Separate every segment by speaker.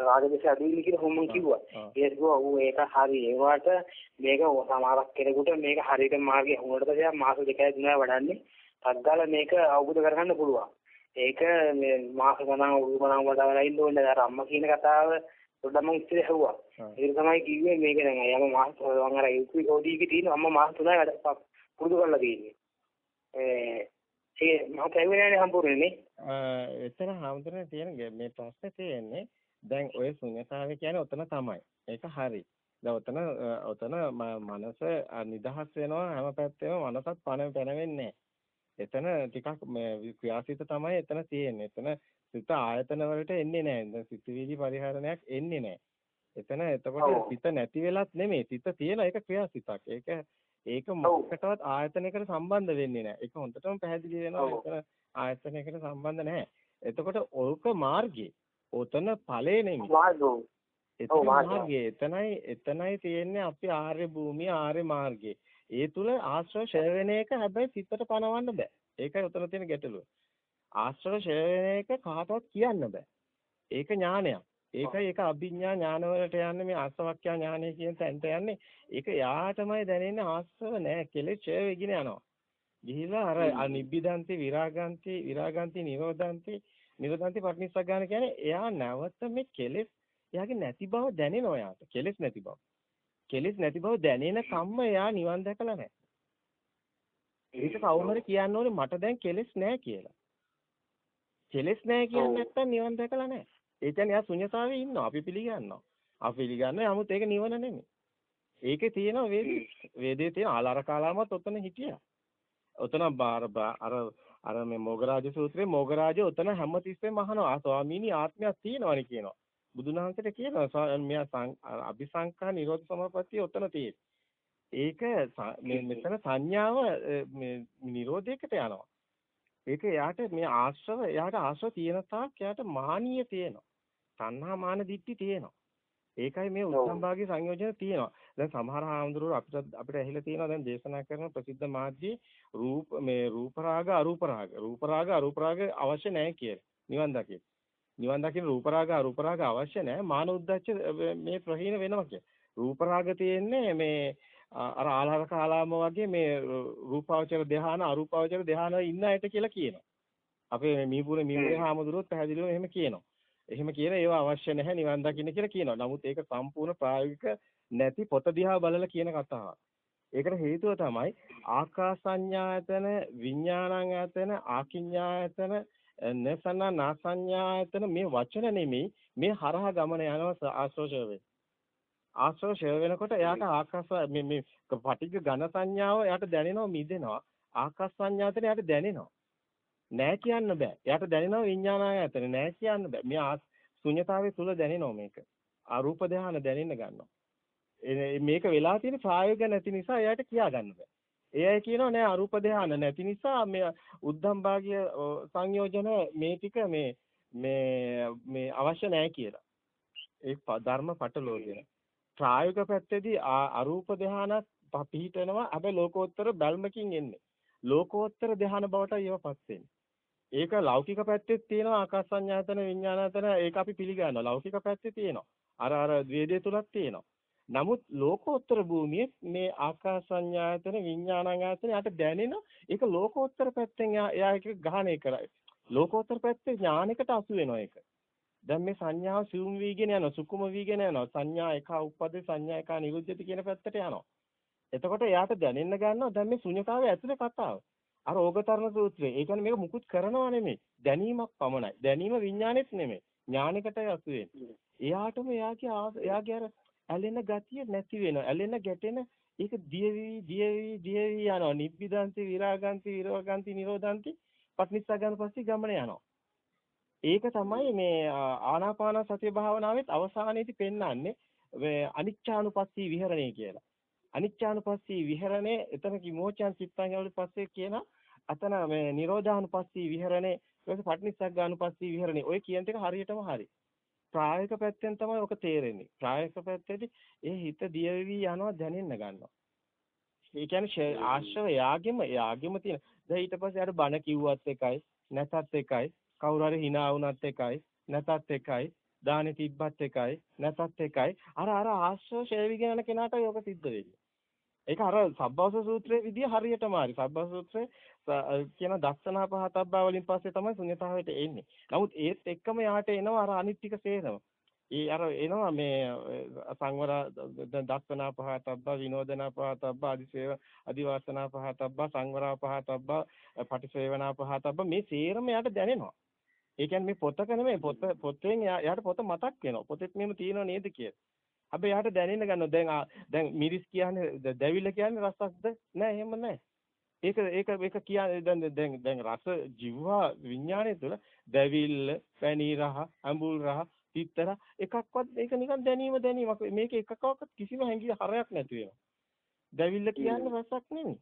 Speaker 1: රාග දේශ අඩුයි කියලා හොමන් කිව්වා. ඒක කිව්වා ඌ ඒක හරි. ඒවට මේක සමහරක් කෙනෙකුට මේක හරියට මාර්ගය හොුනට පස්සේ මාස දෙකයි තුනයි වඩන්නේ. තත්ගාලා මේක අවබෝධ කරගන්න පුළුවන්. ඒක මේ මාස ගණන් උරු ගණන් වඩාගෙන ඉන්න ඕනේ. අර අම්මා කියන කතාව පොඩ්ඩක් මම ඉස්සර ඇහුවා. ඒක තමයි කිව්වේ මේක දැන් යම මාස මම අර යුපි කෝඩීකේ තියෙන අම්මා මාස තුනයි වැඩ පුරුදු කරලා තියෙන්නේ. ඒ මම කැවෙන්නේ සම්පූර්ණනේ.
Speaker 2: එතන හැමදෙරේ තියෙන මේ ප්‍රශ්නේ තියෙන්නේ දැන් ඔය ශුන්‍යතාවය කියන්නේ ඔතන තමයි. ඒක හරි. දැන් ඔතන ඔතන මනස නිදහස් වෙනවා හැම පැත්තෙම මනසත් පණ පැනවෙන්නේ එතන ටිකක් ක්‍රියාසිත තමයි එතන තියෙන්නේ. එතන සිත ආයතන වලට එන්නේ නැහැ. සිතවිලි පරිහරණයක් එන්නේ නැහැ. එතන එතකොට සිත නැති වෙලත් නෙමෙයි. සිත තියෙන එක ක්‍රියාසිතක්. ඒක ඒක මොකකටවත් ආයතනයකට සම්බන්ධ වෙන්නේ නැහැ. ඒක හොඳටම පැහැදිලි වෙනවා. එතන ආයතනයකට සම්බන්ධ නැහැ. එතකොට ඕක මාර්ගය. ඔතන ඵලේ නෙමෙයි. එතන මාර්ගය. එතනයි එතනයි තියෙන්නේ අපි ආර්ය භූමිය ආර්ය මාර්ගය. ඒ තුල ආශ්‍රව වෙන එක හැබැයි සිතට පනවන්න බෑ. ඒකයි උතන තියෙන ගැටලුව. ආශ්‍රව වෙන එක කාටවත් කියන්න බෑ. ඒක ඥානයක්. ඒකයි ඒක අභිඥා ඥානවලට යන්නේ මේ ආසවක්ඛ්‍යා ඥානය කියන තැනට යන්නේ. ඒක යාටමයි දැනෙන්නේ ආශ්‍රව නෑ කෙලෙස් ඡය වෙගෙන යනවා. ගිහිලා අර අනිබ්බිදන්ති විරාගන්ති විරාගන්ති නිරෝධන්ති නිරෝධන්ති පටිනිස්සග්ගාන කියන්නේ එයා නැවත මේ කෙලෙස් එයාගේ නැති බව දැනෙනවා යාට. කෙලෙස් නැති බව. කෙලෙස් නැති බව දැනෙන කම්ම එයා නිවන් දැකලා නැහැ. ඒක කවුරුහරි කියන්න ඕනේ මට දැන් කෙලෙස් නැහැ කියලා. කෙලෙස් නැහැ කියන්නේ නැත්තම් නිවන් දැකලා නැහැ. ඒ කියන්නේ එයා ශුන්‍යතාවේ ඉන්නවා. අපි පිළිගන්නවා. අපි පිළිගන්නවා. නමුත් ඒක නිවන නෙමෙයි. ඒකේ තියෙන වේදේ වේදේ තියෙන ආලාර කාලාමත් ඔතන හිටියා. ඔතන අර අර අර මේ මොගරාජ සූත්‍රයේ මොගරාජ ඔතන හැමතිස්සෙම අහනවා ස්වාමීනි ආත්මයක් තියෙනවනේ කියනවා. බුදුන් වහන්සේට කියනවා මෙයා අபிසංකා නිරෝධ සමාපත්තිය ඔතන තියෙන්නේ. ඒක මෙතන සංඥාව මේ නිරෝධයකට යනවා. ඒක එයාට මේ ආශ්‍රව එයාට ආශ්‍රව තියෙන තාක් එයාට මානිය තියෙනවා. තණ්හා මාන දිට්ටි තියෙනවා. ඒකයි මේ උත්සම්භාගී සංයෝජන තියෙනවා. දැන් සමහර හාමුදුරුවෝ අපිට අපිට ඇහිලා තියෙනවා දැන් දේශනා කරන ප්‍රසිද්ධ මාධ්‍යයේ රූප මේ රූප රාග අරූප රාග. රූප රාග අරූප රාග අවශ්‍ය නැහැ කියලා. නිවන් දකින්න. නිවන් දකින්න රූප රාග අරූප රාග අවශ්‍ය නැහැ. මාන උද්දච්ච මේ ප්‍රහීන වෙනවා කිය. රූප රාග තියෙන්නේ මේ අර ආලාර කාලාම වගේ මේ රූපාවචර ධ්‍යාන අරූපාවචර ධ්‍යාන ඉන්න අයට කියලා කියනවා. අපේ මීපුරේ මීපුරේ හාමුදුරුවෝත් පැහැදිලිව එහෙම කියනවා. එහෙම කියන ඒවා අවශ්‍ය නැහැ නිවන් දකින්න කියලා කියනවා. නමුත් ඒක සම්පූර්ණ ප්‍රායෝගික නැති පොත දිහා බලලා කියන කතාවක්. ඒකට හේතුව තමයි ආකාසඤ්ඤායතන විඥානං ආකින්ඥායතන නසන නාසඤ්ඤායතන මේ වචන නෙමෙයි මේ හරහා ගමන යනවා ආශ්‍රෝෂය වෙන්නේ. ආශ්‍රව ෂය වෙනකොට එයාට ආකාශ මේ මේ පටිඝ ඝන සංඥාව එයාට දැනෙනවා මිදෙනවා. ආකාශ සංඥාතන එයාට දැනෙනවා. නෑ කියන්න බෑ. එයාට දැනෙනවා විඥානායතන. නෑ කියන්න බෑ. මේ ශුන්‍යතාවයේ තුල දැනෙනවා මේක. අරූප ධානය දැනෙන්න ගන්නවා. මේක වෙලා තියෙන ප්‍රායෝගික නැති නිසා එයාට කියා ගන්න බෑ එයයි කියනවා නෑ අරූප ධානය නැති නිසා මේ උද්ධම් භාගිය සංයෝජන මේ ටික මේ මේ මේ අවශ්‍ය නෑ කියලා ඒ ධර්ම පටලෝගෙන ප්‍රායෝගික පැත්තේදී අරූප ධානත් පිහිටනවා හැබැයි ලෝකෝත්තර බැල්මකින් එන්නේ. ලෝකෝත්තර ධාන බවට ඒවපත් වෙන්නේ. ඒක ලෞකික පැත්තෙත් තියෙනවා ආකාසඤ්ඤාතන විඥානාතන ඒක අපි පිළිගන්නවා. ලෞකික පැත්තේ තියෙනවා. අර අර ද්වේදේ තුලක් තියෙනවා. නමුත් ලෝකෝත්තර භූමියේ මේ ආකාසඤ්ඤායතන විඥානං යට දැනෙන ඒක ලෝකෝත්තර පැත්තෙන් එයා ඒක ග්‍රහණය කරයි. ලෝකෝත්තර පැත්තේ ඥානයකට අසු වෙනවා ඒක. දැන් මේ සංඥාව සිවුම් වීගෙන යනවා සුකුම වීගෙන යනවා. සංඥා එක උප්පදේ සංඥා එක නිරුද්ධති කියන පැත්තට යනවා. එතකොට එයාට දැනෙන්න ගන්නවා දැන් මේ ශුන්‍යතාවය ඇතුලේ කතාව. අර ඕගතරණ සූත්‍රය. ඒ කියන්නේ මේක මුකුත් කරනවා නෙමෙයි. දැනීමක් පමණයි. දැනීම විඥානෙත් නෙමෙයි. ඥානෙකටයි අසු එයාටම එයාගේ එයාගේ අර ඇලෙන ගතිය නැති වෙනවා ඇලෙන ගැටෙන ඒක දියවි දියවි දියවි යනවා නිබ්බිදන්ති විරාගන්ති විරෝගන්ති නිරෝධන්ති පටිනිස්සග්ගන පස්සේ ගමන යනවා ඒක තමයි මේ ආනාපාන සතිය භාවනාවෙත් අවසානයේදී පෙන්වන්නේ මේ අනිච්චානුපස්සී විහරණය කියලා. අනිච්චානුපස්සී විහරණය එතන කිමෝචන් චිත්තං වල පස්සේ කියන අතන මේ නිරෝධානුපස්සී විහරණය ඊට පටිනිස්සග්ගානුපස්සී විහරණය ඔය කියන ටික හරියටම හරි. ප්‍රායෝගික පැත්තෙන් තමයි ඔක තේරෙන්නේ. ප්‍රායෝගික පැත්තේදී ඒ හිත දියවි යනවා දැනෙන්න ගන්නවා. ඒ කියන්නේ ආශ්‍රව යාගෙම යාගෙම තියෙන. දැන් ඊට පස්සේ අර බණ කිව්වත් එකයි නැතත් එකයි කවුරු හරි hina වුණත් එකයි නැතත් එකයි දානි තිබ්බත් එකයි නැතත් එකයි. අර අර ආශ්‍රව ෂේවිගෙන යන කෙනාට යෝග සිද්ධ වෙන්නේ. ඒක අර සබ්බවස සූත්‍රයේ විදිය හරියටම හරි. සබ්බවස සූත්‍රයේ කියන දස්සනා පහතබ්බා වලින් පස්සේ තමයි ශුන්‍යතාවයට එන්නේ. නමුත් ඒත් එක්කම යාට එනවා අර අනිත් ටික සේරම. ඒ අර එනවා මේ සංවර දස්සනා පහතබ්බා විනෝදනා පහතබ්බා අදිසේව අදිවාසනා පහතබ්බා සංවරා පහතබ්බා පටිසේවනා පහතබ්බා මේ සේරම යාට දැනෙනවා. ඒ කියන්නේ මේ පොතක නෙමෙයි පොත පොතෙන් යාට පොත මතක් වෙනවා. පොතෙත් මෙහෙම තියෙනව නේද කියලා. හැබැයි යාට දැනෙන්න ගන්නවා. දැන් දැන් මිරිස් කියන්නේ දැවිල්ල කියන්නේ රසක්ද? නෑ එහෙම නෑ. ඒක ඒක ඒක කියන්නේ දැන් දැන් දැන් රස ජීවා විඥානය තුළ දැවිල්ල, පැණි රහ, අඹුල් රහ, තිත්තර එකක්වත් ඒක නිකන් දැනීම දැනීමක්. මේක එකකවත් කිසිම හැඟි හරයක් නැති වෙනවා. දැවිල්ල කියන්නේ රසක් නෙමෙයි.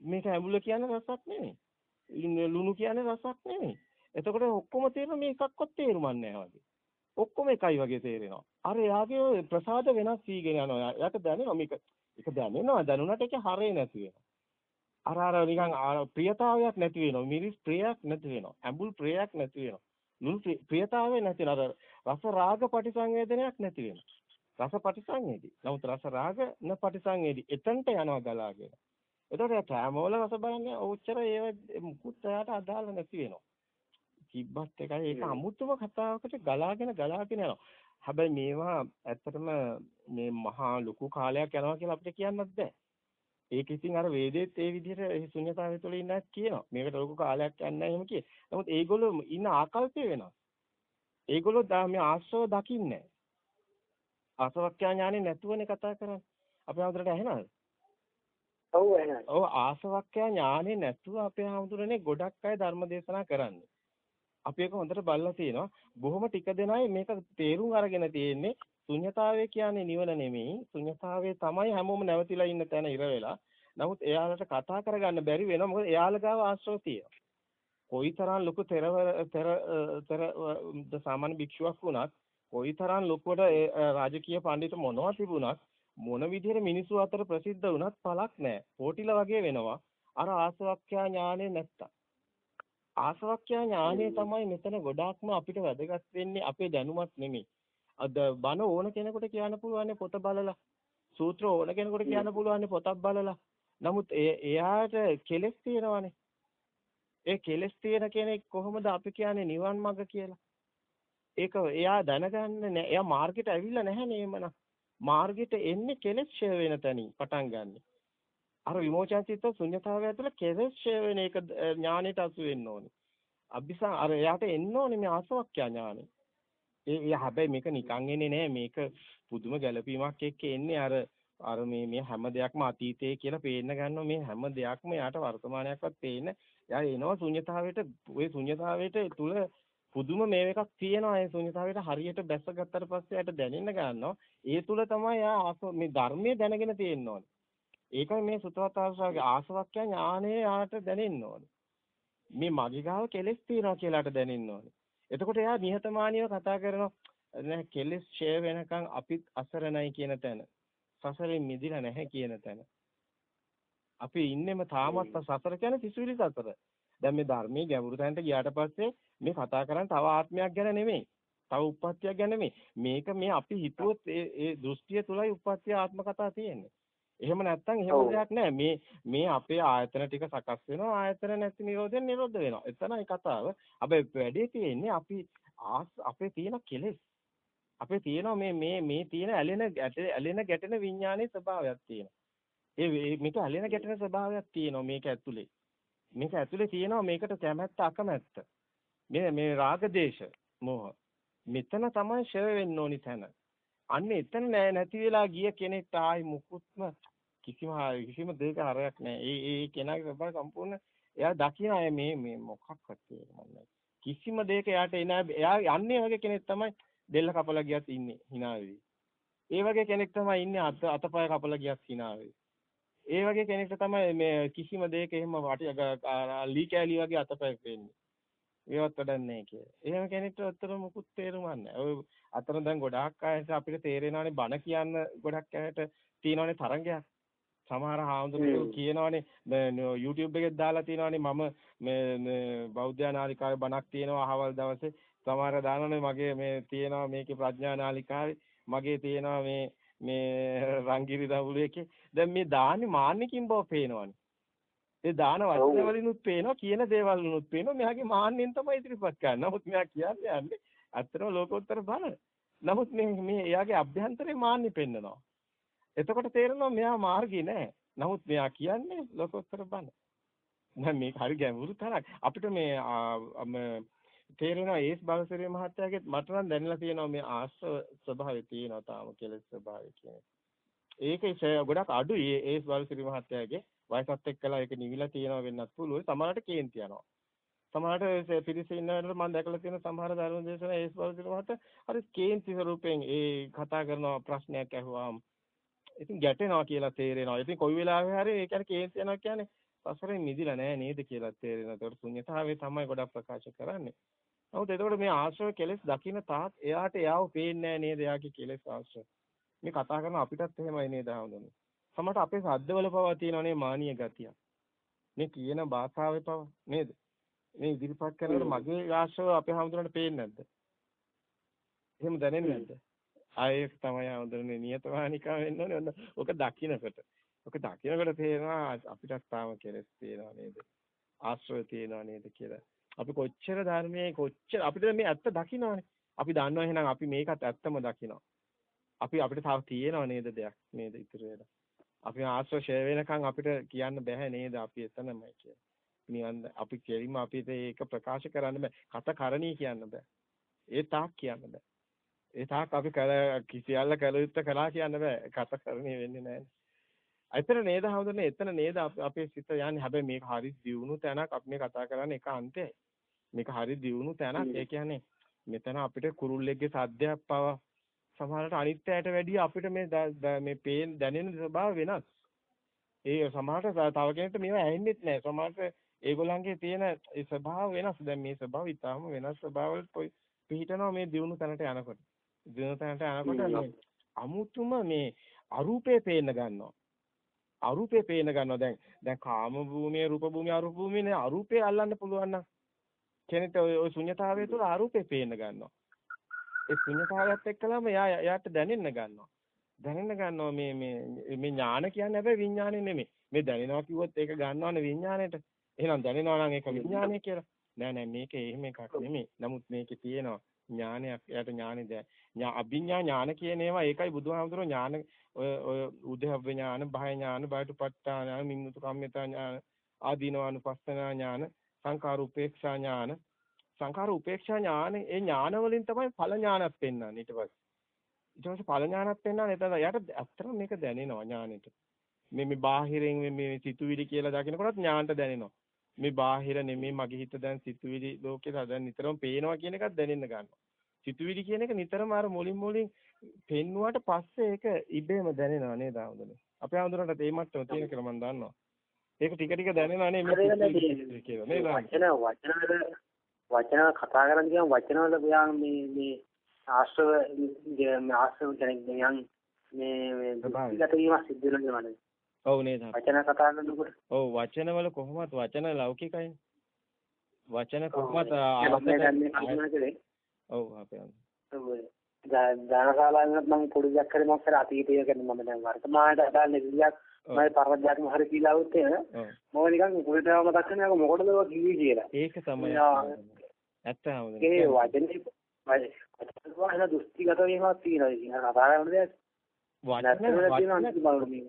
Speaker 2: මේක අඹුල කියන්නේ රසක් නෙමෙයි. ලුණු කියන්නේ රසක් නෙමෙයි. එතකොට ඔක්කොම තේරෙන මේ එකක්වත් තේරුමක් නැහැ වගේ. ඔක්කොම එකයි වගේ තේරෙනවා. අර එයාගේ ප්‍රසාද වෙනස් වීගෙන යනවා. එයාට දැනෙනවා මේක ඒක දැනෙනවා දැනුණාට ඒක හරේ නැති වෙනවා. අර අර නිකන් ප්‍රියතාවයක් නැති වෙනවා. මිරිස් ප්‍රියක් නැති වෙනවා. ඇඹුල් ප්‍රියක් නැති වෙනවා. නුන් ප්‍රියතාවය නැති වෙනවා. රස රාග පටිසංවේදනයක් නැති වෙනවා. රස පටිසංවේදී. නමුත් රස රාග න පටිසංවේදී. එතනට යනවා ගලාගෙන. එතකොට කෑමවල රස බලන්නේ ඔච්චර ඒව මුකුත් එයාට අදාළ නැති වෙනවා. තිබ්බත් එකයි ඒක අමුතුම කතාවකට ගලාගෙන ගලාගෙන යනවා. හැබැයි මේවා ඇත්තටම මේ මහා ලොකු කාලයක් යනවා කියලා අපිට කියන්නත් බෑ. ඒක ඉතින් අර වේදෙත් ඒ විදිහට ඒ ශුන්‍යතාවය තුළ ඉන්නත් කියනවා. මේකට ලොකු කාලයක් යන්නේ එහෙම කියේ. නමුත් ඒගොල්ලෝ ඉන්න ආකල්පය වෙනවා. ඒගොල්ලෝ මේ ආශ්‍රව දකින්නේ ආසවක්ඛ්‍යා ඥානෙ නැතුවනේ කතා කරන්නේ. අපේ හඳුරට ඇහෙනවද?
Speaker 1: ඔව් ඇහෙනවා.
Speaker 2: ඔව් ආසවක්ඛ්‍යා ඥානෙ නැතුව අපේ හඳුරන්නේ ගොඩක් අය ධර්ම දේශනා කරන්නේ. අපි ඒක හොඳට බලලා තියෙනවා. බොහොම ටික දෙනයි මේක තේරුම් අරගෙන තියෙන්නේ. ශුන්‍යතාවය කියන්නේ නිවන නෙමෙයි. ශුන්‍යතාවය තමයි හැමෝම නැවතිලා ඉන්න තැන ඉර වෙලා. නමුත් එයාලට කතා කරගන්න බැරි වෙනවා. මොකද එයාලා ගාව ආශ්‍රව තියෙනවා. කොයිතරම් ලොකු තෙරවර තෙර තෙර සාමාන්‍ය භික්ෂුවක් වුණත් කොයිතරම් ලොකුවට රාජකීය පඬිතු මොනවා තිබුණත් මොන විදිහට මිනිස්සු අතර ප්‍රසිද්ධ වුණත් පළක් නැහැ. පොටිලා වගේ වෙනවා. අර ආසවක්ඛ්‍යා ඥානෙ නැත්තම්. ආසවක්ඛ්‍යා ඥානය තමයි මෙතන ගොඩාක්ම අපිට වැදගත් වෙන්නේ අපේ දැනුමත් නෙමෙයි. අද බණ ඕන කෙනෙකුට කියන්න පුළුවන් පොත බලලා. සූත්‍ර ඕන කෙනෙකුට කියන්න පුළුවන් පොතක් බලලා. නමුත් එයාට කෙලෙස් තියෙනවානේ. ඒ කෙලෙස් තියෙන කෙනෙක් කොහොමද අපි කියන්නේ නිවන් මඟ කියලා? ඒක එයා දැනගන්නේ නැහැ. එයා මාර්ගෙට ඇවිල්ලා නැහැ නේමන. මාර්ගෙට එන්නේ කෙලෙස් ඡය වෙන තැනින් පටන් ගන්නෙ. අර විමෝචන චිත්ත ශුන්‍යතාවය ඇතුළේ කෙලෙස් ඡය වෙන එක ඥානෙට අසු වෙන්න ඕනේ. අභිසා අර එයාට එන්න ඕනේ මේ ආසවක්ඛ්‍යා ඥානෙ. ඒ ඒ හැබැයි මේක නිකන් එන්නේ නෑ. මේක පුදුම ගැළපීමක් එක්ක එන්නේ අර අර මේ මේ හැම දෙයක්ම අතීතයේ කියලා පේන්න ගන්නවා. මේ හැම දෙයක්ම යාට වර්තමානයක්වත් පේන්න යා එනවා ශුන්‍යතාවයට ওই ශුන්‍යතාවයට තුල පුදුම මේ එකක් තියෙනවා. ඒ ශුන්‍යතාවයට හරියට බැස්සගත්තට පස්සේ යාට දැනෙන්න ගන්නවා. ඒ තුල තමයි යා මේ ධර්මයේ දැනගෙන තියෙන්න ඕනේ. ඒකයි මේ සුතවත් ආශ්‍රාවගේ ආසවක්ඛ්‍ය ඥානය යාට දැනෙන්න ඕනේ. මේ මගේ ගාව කෙලෙස් තියනවා කියලාට දැනෙන්න ඕනේ. එතකොට එයා නිහතමානීව කතා කරනවා නෑ කෙලෙස් ඡය වෙනකන් අපිත් අසරණයි කියන තැන. සසරෙන් මිදිලා නැහැ කියන තැන. අපි ඉන්නෙම තාමත් සසර කියන්නේ සිසුවිලි සසර. දැන් මේ ධර්මයේ ගැඹුරු තැනට ගියාට පස්සේ මේ කතා කරන්නේ තව ආත්මයක් ගැන නෙමෙයි. තව උප්පත්තියක් ගැන නෙමෙයි. මේක මේ අපි හිතුවොත් ඒ ඒ දෘෂ්ටිය තුලයි උප්පත්තිය ආත්ම කතා තියෙන්නේ. එහෙම නැත්නම් එහෙම දෙයක් නැහැ. මේ මේ අපේ ආයතන ටික සකස් වෙනවා. ආයතන නැති නිරෝධයෙන් නිරෝධ වෙනවා. එතනයි කතාව. හැබැයි වැඩේ තියෙන්නේ අපි අපේ තියෙන කෙලෙස්. අපේ තියෙනවා මේ මේ මේ තියෙන ඇලෙන ඇලෙන ගැටෙන විඥානයේ ස්වභාවයක් තියෙනවා. ඒ මේක ඇලෙන ගැටෙන ස්වභාවයක් තියෙනවා මේක ඇතුලේ. මේක ඇතුලේ තියෙනවා මේකට කැමැත්ත අකමැත්ත. මේ මේ රාග දේශ මොහ. මෙතන තමයි ෂය වෙන්න ඕනි තැන. අන්න එතන නැති වෙලා ගිය කෙනෙක්ට ආයි මුකුත්ම කිසිම කිසිම දෙයක හරයක් නැහැ. ඒ ඒ කෙනාගේ ස්වභාවය සම්පූර්ණ එයා දකින අය මේ මේ මොකක්වත් තේරෙන්නේ කිසිම දෙයක එයාට එන එයා යන්නේ වගේ කෙනෙක් තමයි දෙල්ල කපලා ගියත් ඉන්නේ hina ඒ වගේ කෙනෙක් තමයි ඉන්නේ අත අතපය කපලා ගියත් hina ඒ වගේ කෙනෙක්ට තමයි මේ කිසිම දෙයක එහෙම ලී කෑලි වගේ අතපය වෙන්නේ. ඒවත් වැඩක් නැහැ කියලා. එහෙම කෙනෙක්ට අතර මොකුත් තේරුමක් නැහැ. ඔය අතන දැන් ගොඩාක් අයට අපිට තේරෙනවානේ බණ කියන්න ගොඩක් අයට තියෙනවානේ තරංගයක්. සමහර හාමුදුරුවෝ කියනවානේ YouTube එකේ දාලා තියෙනවානේ මම මේ බෞද්ධ නාලිකාවේ බණක් තියෙනවා අහවල් දවසේ සමහර දානනේ මගේ මේ තියෙනවා මේකේ ප්‍රඥා නාලිකාවේ මගේ තියෙනවා මේ මේ රංගිරි දවුලේකේ දැන් මේ දාන්නේ මාන්නකින් බව පේනවනේ. ඒ දාන වචන වලිනුත් පේනවා කියන දේවල් වලිනුත් පේනවා මෙයාගේ මාන්නෙන් තමයි ඉදිරිපත් කරන්නේ. නමුත් මෙයා කියන්නේ යන්නේ අත්‍තරම ලෝකෝත්තර බල. නමුත් මේ මේ එයාගේ අභ්‍යන්තරේ මාන්නේ පෙන්නනවා. එතකොට තේරෙනවා මෙයා මාර්ගී නෑ. නමුත් මෙයා කියන්නේ ලෝකෝත්තර බල. දැන් මේක හරි ගැඹුරු තරක්. අපිට මේ තේරෙනවා ඒස් බවසරිය මහත්තයාගේ මට නම් දැනලා තියෙනවා මේ ආශ්‍රව ස්වභාවය තියෙනවා තාම කෙලෙස් ස්වභාවය කියන එක. ඒක ගොඩක් අඩුයි ඒස් බවසරිය මහත්තයාගේ වයසත් එක්කලා ඒක නිවිලා තියෙනවා වෙන්නත් පුළුවන්. සමහරට කේන්ති යනවා. සමහරට පිරිස ඉන්නකොට මම දැකලා තියෙන සමහර ධර්ම දේශන ඒස් බවසරිය මහත්තයා හරි කේන්ති ස්වරූපයෙන් ඒ කතා කරන ප්‍රශ්නයක් ඇහුවාම ඉතින් ගැටෙනවා කියලා තේරෙනවා. ඉතින් කොයි වෙලාවෙ හරි ඒ කියන්නේ කේන්ති යනවා කියන්නේ සසරෙන් මිදිලා නෑ නේද කියලා තේරෙනවා. ඒකට ශුන්‍යතාවය තමයි ගොඩක් ප්‍රකාශ කරන්නේ. නමුත් එතකොට මේ ආශ්‍රව කෙලෙස් දකින්න තාක් එයාට එයාව පේන්නේ නෑ නේද? එයාගේ කෙලෙස් ආශ්‍රව. මේ කතා කරන අපිටත් එහෙමයි නේද හඳුනන්නේ. සමහරට අපේ සද්දවල පවා තියෙනවනේ මානීය ගතිය. මේ කියන භාෂාවේ පවා නේද? මේ ඉදිරිපත් කරනකොට මගේ ආශ්‍රව අපේ හඳුනනට පේන්නේ නැද්ද? එහෙම දැනෙන්නේ නැද්ද? ආයෙත් තමයි හඳුනන්නේ නියතවානිකා වෙන්න ඕනේ. ඔක දකින්නකොට. ඔක දකින්නකොට තේරෙනවා අපිටත් තාම කෙලෙස් තියෙනවා නේද? ආශ්‍රව තියෙනවා නේද කියලා. අපි කොච්චර ධර්මයේ කොච්චර අපිට මේ ඇත්ත දකින්නවනේ. අපි දන්නවා එහෙනම් අපි මේකත් ඇත්තම දකිනවා. අපි අපිට තව තියෙනව නේද දෙයක් නේද ඉතුරු වෙලා. අපි ආශ්‍රය ෂේ වෙනකන් අපිට කියන්න බෑ නේද අපි එතනමයි කියලා. නිවන් අපි කෙලින්ම අපිට ඒක ප්‍රකාශ කරන්න බෑ. කත කරණී කියන්න බෑ. ඒ තාක් කියන්න බෑ. ඒ තාක් අපි කල කිසියල්ල කළ යුත්තේ කළා කියන්න බෑ. කත කරණී වෙන්නේ නැහැ. එතන නේද හවුදනේ එතන නේද අපේ සිත යන්නේ හැබැයි මේක හරි දියුණු තැනක් අපි මේ කතා කරන්නේ එක අන්තයයි මේක හරි දියුණු තැනක්. ඒ කියන්නේ මෙතන අපිට කුරුල්ලෙක්ගේ සද්දයක් පව සමහරට අනිත් ඇයට වැඩිය අපිට මේ මේ පේන දැනෙන ස්වභාව වෙනස්. ඒ සමහරට තව කෙනෙක්ට මේවා ඇහෙන්නෙත් නැහැ. සමහරට ඒගොල්ලන්ගේ තියෙන ඒ ස්වභාව වෙනස්. දැන් මේ ස්වභාව ඉතාම වෙනස් ස්වභාවවල පිහිටනවා මේ දියුණු තැනට යනකොට. දියුණු තැනට යනකොට අමුතුම මේ අරූපේ පේන්න ගන්නවා. අරූපේ පේන්න ගන්නවා. දැන් දැන් කාම භූමිය, රූප භූමිය, අරූප භූමියනේ අරූපේ අල්ලන්න පුළුවන් නම් කෙනෙක්ට ওই ශුන්‍යතාවය තුළ ආරූපේ පේන්න ගන්නවා. ඒ ශුන්‍යතාවයත් එක්කලම එයා එයාට දැනෙන්න ගන්නවා. දැනෙන්න ගන්නවා මේ මේ මේ ඥාන කියන්නේ හැබැයි විඥානේ නෙමෙයි. මේ දැනෙනවා කිව්වොත් ඒක ගන්නවනේ විඥාණයට. එහෙනම් දැනෙනවා නම් ඒක විඥානය කියලා. නෑ නෑ මේක එහෙම එකක් නෙමෙයි. නමුත් මේකේ තියෙනවා ඥානයක් එයාට ඥානෙ දැ. අභිඥා ඥාන කියන ඒවා ඒකයි බුදුහාමුදුරුවෝ ඥාන ඔය ඔය උදේහව්‍ය ඥාන, බය ඥාන, බයටපත්තා ඥාන, මිමුතු කම්මිතා ඥාන, ආදීනවානුපස්සනා ඥාන සංඛාර උපේක්ෂා ඥාන. සංඛාර උපේක්ෂා ඥාන ඒ ඥාන වලින් තමයි ඵල ඥානත් පෙන්වන්නේ ඊට පස්සේ. ඊට පස්සේ ඵල ඥානත් පෙන්වන්නේ එතන. යට ඇත්තටම මේක දැනෙනවා ඥානෙට. මේ මේ බාහිරින් මේ සිතුවිලි කියලා දකිනකොටත් ඥානට දැනෙනවා. මේ බාහිර නෙමෙයි මගේ හිත දැන් සිතුවිලි ලෝකේ දැන් නිතරම පේනවා කියන එකත් දැනෙන්න ගන්නවා. සිතුවිලි කියන එක නිතරම අර මුලින් මුලින් පෙන්නුවාට පස්සේ ඒක ඉබේම දැනෙනවා නේද ආමුදනේ අපේ ආමුදනට ඒ මට්ටම තියෙන කියලා මම දන්නවා ඒක ටික ටික දැනෙනවා නේ මේ
Speaker 1: කියලා නේද? වචන වචන වල වචන කතා කරන්න කියම වචන වල බයන් මේ මේ ආශ්‍රව ආශ්‍රව කියන්නේ මේ මේ දුක්ඛගත වීම සිද්ධ වෙනවා නේද?
Speaker 2: ඔව් නේද?
Speaker 1: වචන කතා කරනකොට.
Speaker 2: ඔව් වචන වල කොහොමද වචන ලෞකිකයි. වචන කොහොමද ඔව් අපේ
Speaker 1: දානශාලාවෙන් මම පොඩි දෙයක් කරේ මම කර අතීතය ගැන මම දැන් වර්තමානයට අදාළ නිදියක් මම පරමජාතම හරි කියලා આવුත් එන මම නිකන් කුලිටව මතක් අක මොකටද ඔය කිව්වේ කියලා.
Speaker 2: ඒක තමයි ඇත්තම
Speaker 1: ඒ වචනේ වචන දෘෂ්ටිගත වීමක් තියෙනවා. ඉතින් කතා කරන දෙයක්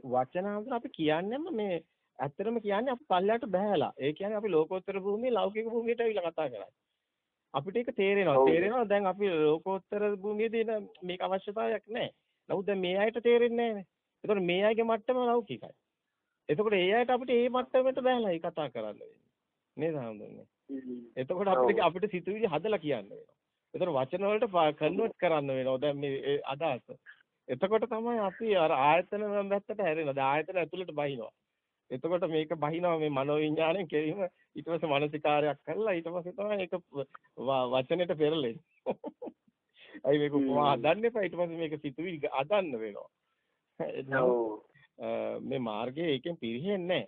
Speaker 2: වචන හඳුන අපි කියන්නේම මේ ඇත්තටම කියන්නේ අපි පල්ලයට බහැලා. ඒ කියන්නේ අපි ලෝකෝත්තර භූමියේ ලෞකික භූමියට ඇවිල්ලා කතා කරන්නේ අපිට ඒක තේරෙනවා තේරෙනවා දැන් අපි ලෝකෝත්තර භූමියේදී මේක අවශ්‍යතාවයක් නැහැ නමුත් දැන් මේ අයට තේරෙන්නේ නැහැ එතකොට මේ අයගේ මට්ටම ලෞකිකයි. එතකොට ඒ අයට අපිට ඒ මට්ටමට බෑලා කතා කරන්න වෙන්නේ. නේද හඳුන්නේ? එතකොට අපිට අපිට සිතුවිලි හදලා කියන්න වෙනවා. එතකොට වචන වලට කන්වර්ට් කරන්න වෙනවා. දැන් මේ අදහස. එතකොට තමයි අපි අර ආයතන පැත්තට හැරෙනවා. ආයතන ඇතුළට බහිනවා. එතකොට මේක බහිනවා මේ මනෝවිඤ්ඤාණයෙන් කෙරීම ඊට පස්සේ මානසිකාරයක් කරලා ඊට පස්සේ තමයි ඒක වචනෙට පෙරලෙන්නේ. අයි මේක කොහොම හදන්න එපා ඊට පස්සේ මේක සිතුවිලි අදන්න වෙනවා. මේ මාර්ගය ඒකෙන් පිරෙන්නේ නැහැ.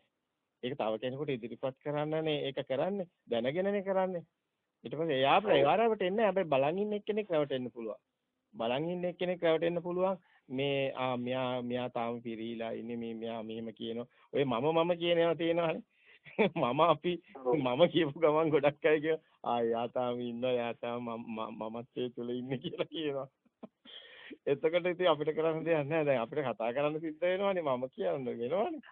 Speaker 2: ඒක තව කෙනෙකුට ඉදිරිපත් කරන්නනේ ඒක කරන්නේ දැනගෙනනේ කරන්නේ. ඊට පස්සේ එයා ප්‍රේවාරවට එන්නේ හැබැයි බලන් ඉන්න එක්කෙනෙක් රැවටෙන්න පුළුවන්. බලන් ඉන්න එක්කෙනෙක් රැවටෙන්න පුළුවන්. මේ ආ මෙයා මෙයා තාම පිරීලා ඉන්නේ මේ මෙයා මෙහෙම කියනවා. ඔය මම මම කියන ඒවා තියෙනවානේ. මම අපි මම කියපු ගමන් ගොඩක් අය කිය ආ යා තාම ඉන්නවා යා තාම මමත් ඒ තුල ඉන්නේ කියලා කියනවා. එතකොට ඉතින් අපිට කරන්න දෙයක් නැහැ. දැන් අපිට කතා කරන්න සිද්ධ වෙනවානේ මම කියන්න වෙනවානේ.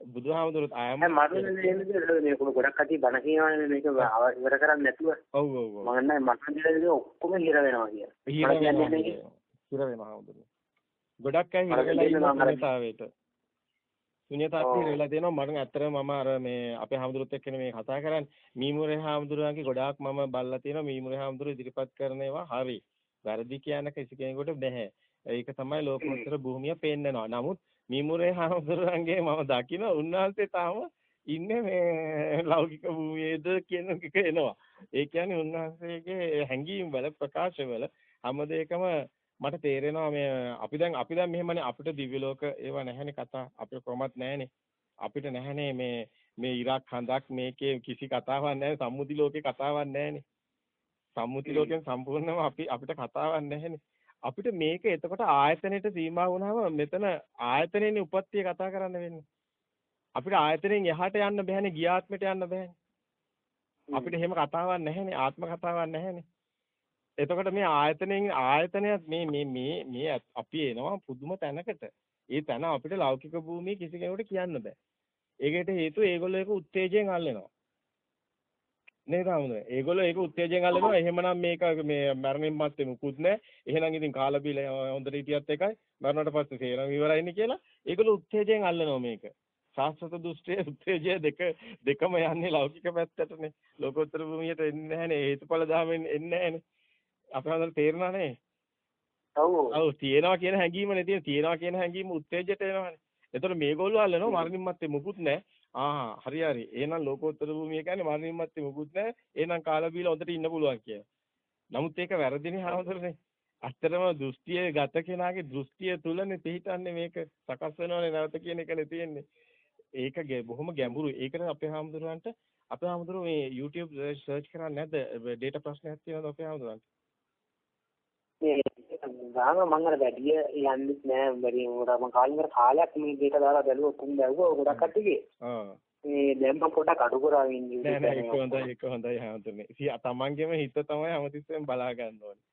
Speaker 2: බුදුහාමුදුරුත් ආයම
Speaker 1: මට නේද මේ ගොඩක් කටි බණ කියනවානේ මේක ඉවර කරන්නේ නැතුව.
Speaker 2: ඔව් ඔව් ඔව්.
Speaker 1: මම නෑ මට නේද ඔක්කොම හිර වෙනවා කියලා.
Speaker 2: හිර වෙනවා. හිර වෙනවා හාමුදුරුවෝ. ගොඩක් අය හිර වෙලා ඉන්න ශුන්‍යතාවයට. ශුන්‍යතාවයට හිර වෙලා තියෙනවා මම ඇත්තටම මම අර මේ අපේ හාමුදුරුවොත් එක්කනේ මේ කතා කරන්නේ. මීමුරේ හාමුදුරුවන්ගේ ගොඩාක් මම බලලා තියෙනවා මීමුරේ හාමුදුරුවෝ ඉදිරිපත් කරන ඒවා හරි. වැරදි කියන කිසි කෙනෙකුට නැහැ. ඒක තමයි ලෝකෝත්තර භූමිය පෙන්නනවා. නමුත් මීමුරේ හාමුදුරුවන්ගේ මම දකින උන්වහන්සේ තාම ඉන්නේ මේ ලෞකික භූමියේද කියන එක එනවා. ඒ කියන්නේ උන්වහන්සේගේ හැඟීම් වල ප්‍රකාශ වල හැම දෙයකම මට තේරෙනවා මේ අපි දැන් අපි දැන් මෙහෙමනේ අපිට දිව්‍ය ලෝක ඒවා නැහැනේ කතා. අපිට කොහොමත් නැහැනේ. අපිට නැහැනේ මේ මේ ඉරක් හඳක් මේකේ කිසි කතාවක් නැහැ. සම්මුති ලෝකේ කතාවක් නැහැනේ. සම්මුති ලෝකෙන් සම්පූර්ණව අපි අපිට කතාවක් නැහැනේ. අපිට මේක එතකොට ආයතනෙට සීමා වුණාම මෙතන ආයතනෙනේ උපත්තිය කතා කරන්න වෙන්නේ අපිට ආයතනෙන් එහාට යන්න බෑනේ ගියාත්මයට යන්න බෑනේ අපිට එහෙම කතාවක් නැහැනේ ආත්ම කතාවක් නැහැනේ එතකොට මේ ආයතනයෙන් ආයතනයත් මේ මේ මේ මේ අපි එනවා පුදුම තැනකට. ඒ තැන අපිට ලෞකික භූමියේ කිසි කෙනෙකුට කියන්න බෑ. ඒකට හේතුව ඒගොල්ලෝ ඒක උත්තේජයෙන් අල්ලනවා. නේද අමුනේ? ඒගොල්ලෝ ඒක උත්තේජයෙන් අල්ලනවා. එහෙමනම් මේක මේ මරණින් මත්තේ මුකුත් නැහැ. එහෙනම් ඉතින් කාලා බීලා හොඳට හිටියත් එකයි. මරණයට පස්සේ සේරම ඉවරයිනේ කියලා. ඒගොල්ලෝ උත්තේජයෙන් අල්ලනවා මේක. ශාස්ත්‍රත දෘෂ්ටිය උත්තේජය දෙක දෙකම යන්නේ ලෞකික පැත්තටනේ. ලෝකෝත්තර භූමියට එන්නේ නැහනේ. හේතුඵල ධාමෙන් එන්නේ නැහනේ. අපේ හදන්න තේරෙනා නේ.
Speaker 1: ඔව්.
Speaker 2: ඔව් තියනවා කියන හැඟීමනේ තියෙන. තියනවා කියන හැඟීම උත්තේජයට එනවානේ. එතකොට මේගොල්ලෝ අල්ලනවා මරණින් මත්තේ මුකුත් නැහැ. ආහා හරි හරි. එහෙනම් ලෝකෝත්තර භූමිය කියන්නේ මරණින් මත්තේ මුකුත් නැහැ. එහෙනම් කාලා බීලා හොඳට ඉන්න පුළුවන් කියලා. නමුත් ඒක වැරදිනේ හාමුදුරනේ. ඇත්තටම දෘෂ්ටිය ගත කෙනාගේ දෘෂ්ටිය තුලනේ පිහිටන්නේ මේක සකස් වෙනවනේ නැවත කියන එකනේ තියෙන්නේ. ඒක බොහොම ගැඹුරු. ඒකට අපේ හාමුදුරුවන්ට අපේ හාමුදුරුවෝ මේ YouTube සර්ච් කරන්නේ නැද්ද? ඩේටා ප්‍රශ්නයක් තියෙනවද අපේ හාමුදුරුවන්ට?
Speaker 1: ගාම මම අර වැඩි යන්නෙත් නෑ බැරි මොකද මම කාලෙකට කාලයක් මේ දෙක දාලා බැලුවා ඔක්කොම බැලුවා ගොඩක් කට්ටියගේ මේ දැන් මම පොඩක් අඩු කරා ඉන්නේ
Speaker 2: නෑ ඒක හොඳයි ඒක හොඳයි හැමතෙම තමන්ගේම හිත තමයි හැමතිස්සෙම බලා ගන්න ඕනේ.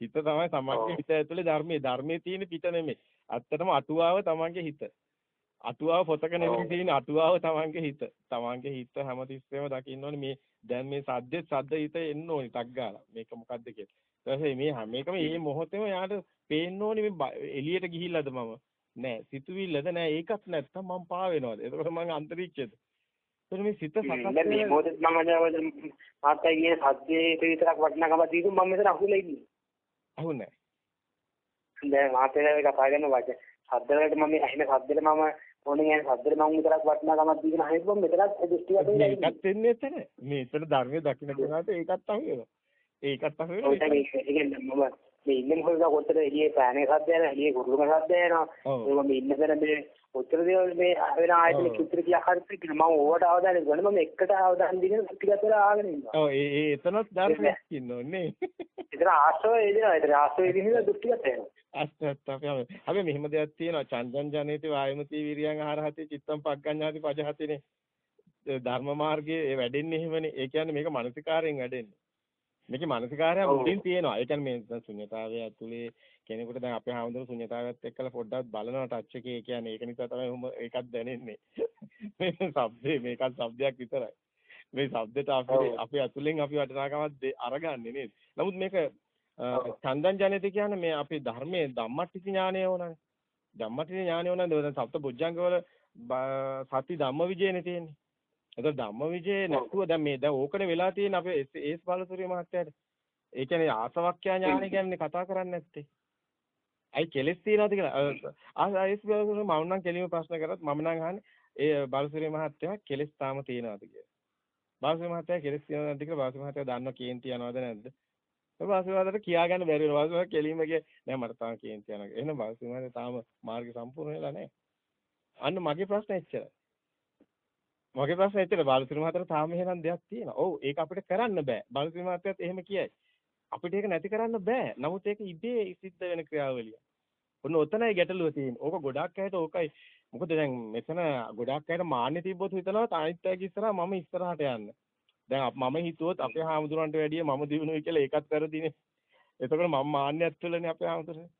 Speaker 2: හිත තමයි තමන්ගේ හිත ඇතුලේ ධර්මයේ. ධර්මයේ තියෙන පිට නෙමෙයි. ඇත්තටම අටුවාව තමන්ගේ හිත. අටුවාව පොතක නෙමෙයි තියෙන අටුවාව තමන්ගේ හිත. තමන්ගේ හිත හැමතිස්සෙම දකින්න ඕනේ මේ දැන් මේ සද්දෙත් සද්ද හිත එන්න ඕනේ ටක් ගාලා. මේක මොකද්ද කියලා ඊපස්සේ මේ හැම එකම මේ මොහොතේම යාට පේන්න ඕනේ මේ එළියට ගිහිල්ලාද මම. නෑ සිතුවිල්ලද නෑ. ඒකත් නැත්තම් මම පා වෙනවද එතකොට මම අන්තරීක්ෂයද එතකොට මේ සිත සකස්
Speaker 1: මේ මොහොතේ මම දැන් මාත්‍ය කියන සද්දේ විතරක් වටිනාකම දීතු මම මෙතන අහුලා ඉන්නේ.
Speaker 2: අහුන්නේ
Speaker 1: දැන් මාත්‍යලා කතා කරන වචන සද්දවලට මම ඇහෙන සද්දෙට මම ඕනේ යන සද්දෙට මම විතරක් වටිනාකමක් දීගෙන අහේපුවම මෙතනත් දෘෂ්ටිගත වෙනවා
Speaker 2: ඒකත් වෙන්නේ එතන. මේ එතන ධර්මයේ දකින්න කෙනාට ඒකත් අහුවෙනවා ඒකත් අහු
Speaker 1: වෙනවා. කියන්නේ මම මේ ඉන්නේ මොකද කොතන එළියේ පෑනේ සද්ද යනවා එළියේ කුරුළුම සද්ද යනවා. ඒක මේ ඉන්න තැන මේ ඔච්චර දේවල් මේ වෙන ආයතන චිත්‍ර කියා හරියට කියන මම ඕවට අවධානය ගන්න මම එකට අවධානය පිටිගත වෙලා ආගෙන ඉන්නවා.
Speaker 2: ඔව් ඒ ඒ එතනත් ධර්මයක් ඉන්නෝනේ.
Speaker 1: ඒතර ආශ්‍රව ඒ දෙනවා. ඒතර ආශ්‍රව ඉදිරියට දෘෂ්ටිගත වෙනවා.
Speaker 2: අස්තත් අපි අපි මෙහෙම දෙයක් තියෙනවා චන්දන් ජනේති වායමති විරියං ආහාරහති චිත්තම් පග්ගඤ්ඤාති පජහතිනේ. ධර්ම මාර්ගයේ ඒ වැඩෙන්නේ එහෙමනේ. ඒ කියන්නේ මේක මානසිකාරයෙන් වැඩෙන්නේ. මේකේ මානසිකාරය මුලින් තියෙනවා. ඒ කියන්නේ මේ ශුන්‍යතාවය ඇතුලේ කෙනෙකුට දැන් අපේ හාමුදුරුවෝ ශුන්‍යතාවයත් එක්කලා පොඩ්ඩක් බලනවා ටච් එකේ කියන්නේ ඒක නිසා තමයි උඹ ඒකත් දැනෙන්නේ. මේ શબ્දේ මේකත් શબ્දයක් විතරයි. මේ શબ્දයට අපි අපි ඇතුලෙන් අපි වටිනාකමක් අරගන්නේ නේද? නමුත් මේක චන්දන් ජනිත කියන්නේ මේ අපි ධර්මයේ ධම්මට්ටි ඥානය වුණානේ. ධම්මට්ටි ඥානය වුණානේ දැන් සප්ත බොජ්ජංග වල සති ධම්මවිජයනේ තියෙන්නේ. එතකොට ධම්මවිජේ නැතුව දැන් මේ දැන් ඕකනේ වෙලා තියෙන අපේ ඒස් බාලසූරිය මහත්තයාට. ඒ කියන්නේ ආසවක්ඛ්‍යා ඥානය කියන්නේ කතා කරන්නේ නැත්තේ. අයි කෙලස් තියනවාද කියලා. ආ ඒස් බාලසූරිය මම නම් කෙලිම ප්‍රශ්න කරත් මම නම් අහන්නේ ඒ බාලසූරිය මහත්තයා කෙලස් තාම තියනවාද කියලා. බාලසූරිය මහත්තයා කෙලස් තියනවාද කියලා බාලසූරිය මහත්තයා දන්නව කේන්ති යනවද නැද්ද? මහත්තයාට කියාගන්න බැරි වෙනවා. බාලසූරිය කෙලිම කිය නෑ මට තාම කේන්ති යනවා. එහෙනම් මහත්තයා තාම මාර්ගය සම්පූර්ණ වෙලා නෑ. අන්න මගේ ප්‍රශ්නේ එච්චරයි. මගේ ප්‍රශ්නේ ඇත්තට බාලසිරි මහත්තයාට තාම එහෙනම් දෙයක් තියෙනවා. ඔව් ඒක අපිට කරන්න බෑ. බාලසිරි මහත්තයාත් එහෙම කියයි. අපිට ඒක නැති කරන්න බෑ. නමුත් ඒක ඉබේ සිද්ධ වෙන ක්‍රියාවලිය. ඔන්න ඔතනයි ගැටලුව තියෙන්නේ. ඕක ගොඩක් අයට ඕකයි. මොකද දැන් මෙතන ගොඩක් අයට මාන්නේ තිබ්බොත් හිතනවා අනිත් අයගේ ඉස්සරහා මම ඉස්සරහට යන්න. දැන් මම හිතුවොත් අපේ හාමුදුරන්ට වැඩිය මම දිනුනේ කියලා ඒකත් වැරදිනේ. එතකොට මම මාන්නයක් තුළනේ අපේ හාමුදුරනේ.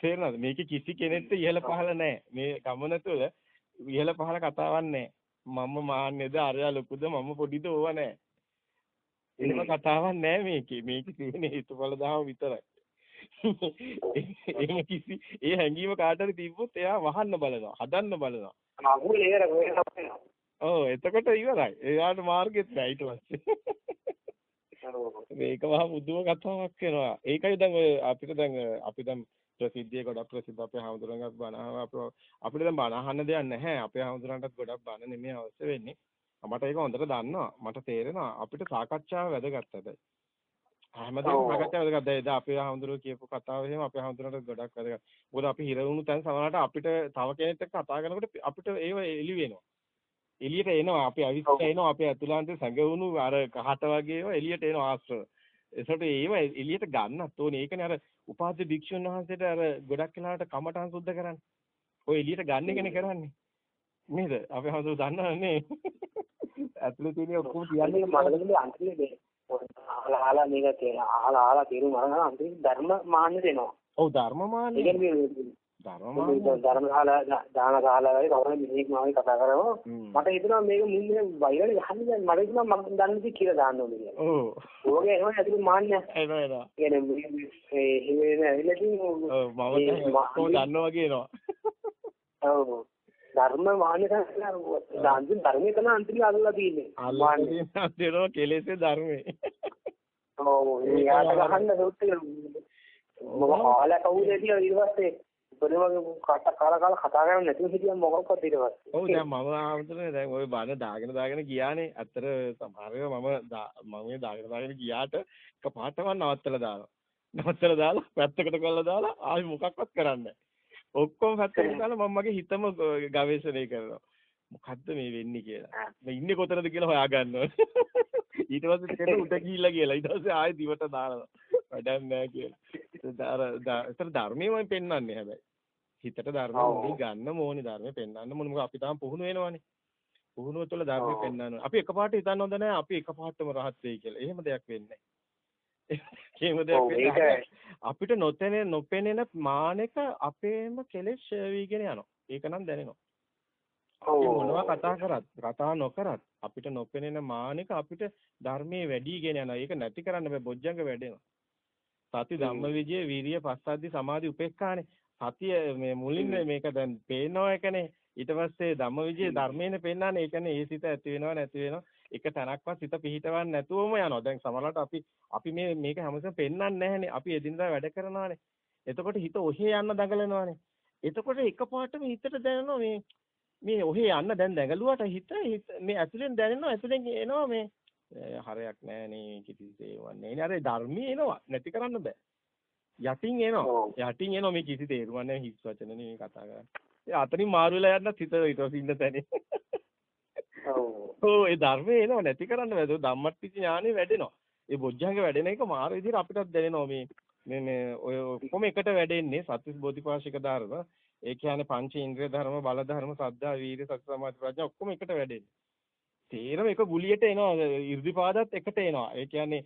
Speaker 2: තේරෙනවද? මේකේ කිසි කෙනෙක්ට ඉහළ පහළ නැහැ. මේ ගමන තුළ ඉහළ පහළ කතාවක් නැහැ. මම මාන්නේද අරයා ලොකුද මම පොඩිද ඕව නැහැ. එහෙම කතාවක් නැහැ මේකේ. මේකේ තියෙන හේතුඵල දහම විතරයි. එහෙම කිසි ඒ හැංගීම කාටද තිබ්බොත් එයා වහන්න බලනවා. හදන්න බලනවා.
Speaker 1: අගුල ඉවර වෙනවා.
Speaker 2: ඔව් එතකොට ඉවරයි. එයාට මාර්ගෙත් නැහැ ඊට පස්සේ. මේක මහා බුදුම කතාවක් වෙනවා. ඒකයි දැන් ඔය අපිට දැන් අපි දැන් ප්‍රසිද්ධිය ගොඩක් ප්‍රසිද්ධ අපේ හාමුදුරන්ගත් බණ අපිට දැන් බණ අහන්න දෙයක් නැහැ. අපේ හාමුදුරන්ටත් ගොඩක් බණ නෙමෙයි අවශ්‍ය වෙන්නේ. මට ඒක හොඳට දන්නවා. මට තේරෙනවා අපිට සාකච්ඡාව වැදගත් හැබැයි. හැමදාම සාකච්ඡාව වැදගත්. දැන් අපේ හාමුදුරුවෝ කියපු කතාව එහෙම අපේ හාමුදුරන්ට ගොඩක් වැදගත්. මොකද අපි හිර වුණු තැන් සමහරවිට අපිට තව කෙනෙක් එක්ක කතා කරනකොට අපිට ඒව එළි වෙනවා. එළියට එනවා අපි අවිස්ස එනවා අපි අතුලාන්තේ සැඟවුණු අර කහට වගේ ඒවා එළියට එනවා ආශ්‍රව. ඒසට ඒව එළියට ගන්නත් ඕනේ. ඒකනේ අර උපාධි භික්ෂුන් වහන්සේට අර ගොඩක් වෙලාවට කමඨං සුද්ධ කරන්නේ. ඔය එළියට ගන්න එකනේ කරන්නේ. නේද? අපි හවුද දන්නවනේ. ඇතුලේ තියෙන ඔක්කොම කියන්නේ
Speaker 1: මඩලේ අන්තිමේ අහලා අහලා මේක අහලා අහලා තේරුම් අරගෙන අන්තිමේ ධර්ම මාන්න දෙනවා.
Speaker 2: ඔව් ධර්ම මාන්න.
Speaker 1: ඒ කියන්නේ ධර්ම ධර්මශාලා දානශාලා වගේ කවුරුහරි මිනිහෙක් මාවයි කතා කරනවා මට හිතෙනවා මේක මුන්නේ වෛරණ ගහන්නේ දැන් මට හිතෙනවා මම දන්නේ නැති කියලා දාන්න ඕනේ කියලා. ඔව්. ඕකේ එහෙම ඇතුළේ මාන්නයක්.
Speaker 2: එනවා එනවා.
Speaker 1: කියන්නේ මේ හිමේන ඇවිල්ලා තියෙන
Speaker 2: ඔව් මම දන්නවා කියනවා.
Speaker 1: ඔව්. ධර්ම මාන්නේ තමයි දාන්ති ධර්මයේ තමයි අන්තිම අල්ලලා තියෙන්නේ.
Speaker 2: මාන්නේ දෙනවා කෙලෙසේ ධර්මයේ.
Speaker 1: ඔව්. ඊට ගහන්න සුත්තේ මොකක් ආලා කවුද කියලා ඊට පස්සේ උපරිම කට කාලා කාලා කතා කරන්නේ නැතුව හිටියම මොකක්වත් ඊට පස්සේ.
Speaker 2: ඔව් දැන් මම ආවතුනේ දැන් ওই බණ දාගෙන දාගෙන ගියානේ. අතර සමහරව මම මම මේ දාගෙන දාගෙන ගියාට එකපාරටම නවත්තලා දානවා. නවත්තලා දාලා පැත්තකට කරලා දාලා ආයි මොකක්වත් කරන්නේ ඔක්කොම පැත්තකට දාලා මම මගේ හිතම ගවේෂණය කරනවා. මොකද්ද මේ වෙන්නේ කියලා. මේ ඉන්නේ කොතනද කියලා හොයාගන්නවා. ඊට පස්සේ ටිකට උඩ ගිහිල්ලා කියලා. ඊට පස්සේ ආයෙ දිවට දානවා. වැඩක් නැහැ කියලා. ඒතර ධර්මයමයි පෙන්වන්නේ හැබැයි. හිතට ධර්මය උනේ ගන්න ඕනේ ධර්මය පෙන්වන්න ඕනේ. මොකද අපි තාම පුහුණු වෙනවනේ. පුහුණුව තුළ ධර්මය පෙන්වන්න අපි එකපාරට හිතන්න හොඳ නැහැ අපි එකපාරටම රහත් වෙයි කියලා. එහෙම දෙයක් වෙන්නේ එහෙම දෙයක් වෙන්නේ අපිට නොතෙන නොපෙනෙන මානෙක අපේම කෙලෙස් වීගෙන යනවා. ඒක නම් දැනෙනවා. අපි මොනවා කතා කරත් කතා නොකරත් අපිට නොපෙනෙන මානෙක අපිට ධර්මයේ වැඩිගෙන යනවා. ඒක නැති කරන්න බෑ බොජ්ජංග වැඩෙනවා. සති ධම්මවිජය වීරිය පස්සද්ධි සමාධි උපේක්ඛානේ. සතිය මේ මුලින්ම මේක දැන් පේනවා එකනේ. ඊට පස්සේ ධම්මවිජය ධර්මයේනේ පෙන්නන්නේ. ඒ කියන්නේ ඒ සිත ඇති වෙනව නැති වෙනව. එක තැනක්වත් සිත පිහිටවන්න නැතුවම යනවා. දැන් සමහරවිට අපි අපි මේ මේක හැමසෙම පෙන්වන්නේ නැහනේ. අපි එදිනදා වැඩ කරනවානේ. එතකොට හිත ඔහේ යන්න දඟලනවානේ. එතකොට එකපාරටම හිතට දැනෙනවා මේ මේ ඔහේ යන්න දැන් දැඟලුවට හිත මේ ඇතුලෙන් දැනෙනවා ඇතුලෙන් එනවා මේ හරයක් නෑනේ කිසිසේවත් නෑ. අර ධර්මයේ එනවා නැති කරන්න බෑ. යටින් එනවා. යටින් එනවා මේ කිසි තේරුමක් නෑ හිස් වචන නෙමෙයි කතා කරන්නේ. ඒ අතනින් මාරු වෙලා යන්නත් හිත ඊට පස්සේ ඉන්න තැනේ. ඔව්. ඒ ධර්මයේ එනවා නැති කරන්න බෑ. ඒක ධම්මට්ටි ඥානෙ වැඩෙනවා. ඒ බොජ්ජංග වැඩෙන එක මාර විදිහට අපිටත් දැනෙනවා මේ මේ මේ ඔය ඔක්කොම එකට වැඩෙන්නේ සත්‍විස් බෝධිපාශික ධර්ම. ඒ කියන්නේ පංච ඉන්ද්‍රිය ධර්ම, බල ධර්ම, සද්ධා, වීර්ය, සති, සමාධි, ප්‍රඥා ඔක්කොම එකට වැඩෙන්නේ. තේරම එක ගුලියට එනවා 이르දිපාදත් එකට එනවා ඒ කියන්නේ